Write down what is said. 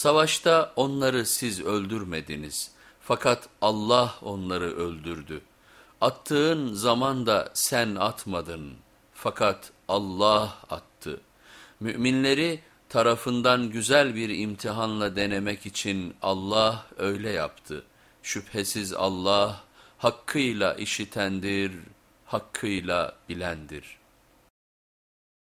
Savaşta onları siz öldürmediniz fakat Allah onları öldürdü. Attığın zaman da sen atmadın fakat Allah attı. Müminleri tarafından güzel bir imtihanla denemek için Allah öyle yaptı. Şüphesiz Allah hakkıyla işitendir, hakkıyla bilendir.''